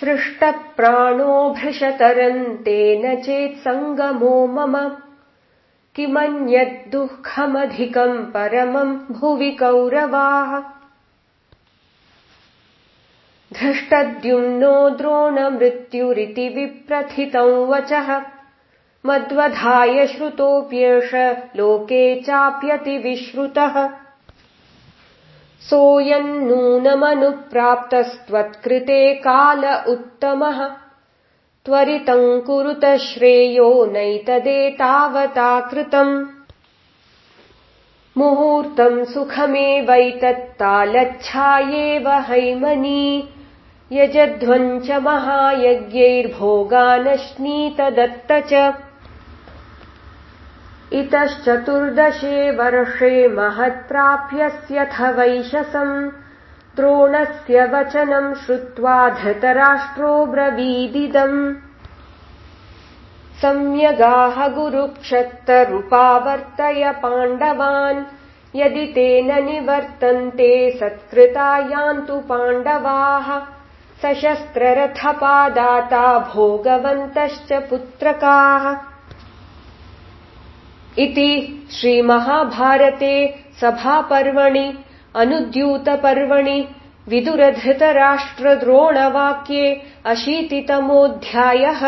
सृष्टप्राणो भृशतरन्तेन चेत्सङ्गमो मम। किमन्यद्दुःखमधिकम् परमम् भुवि कौरवाः। धृष्टद्युम्नो द्रोणमृत्युरिति विप्रथितौ वचः। मद्वधाय श्रुतोऽप्येष लोके चाप्यतिविश्रुतः सोऽयन्नूनमनुप्राप्तस्त्वत्कृते काल उत्तमः। त्वरितम् कुरुत श्रेयो नैतदेतावता कृतम् मुहूर्तम् सुखमेवैतत्तालच्छायेव हैमनी। यजध्वम् च महायज्ञैर्भोगानश्नीतदत्त च इतश्चतुर्दशे वर्षे महत्प्राप्यस्यथ वैशसम् द्रोणस्य वचनम् श्रुत्वा धृतराष्ट्रो ब्रवीदिदम् सम्यगाह गुरुक्षत्तरुपावर्तय पाण्डवान् यदि तेन निवर्तन्ते सत्कृता यान्तु पाण्डवाः। सशस्त्ररथपादाता भोगवन्तश्च पुत्रकाः इति श्रीमहाभारते सभापर्वणि अनुद्यूतपर्वणि विदुरधृतराष्ट्रद्रोणवाक्ये अशीतितमोऽध्यायः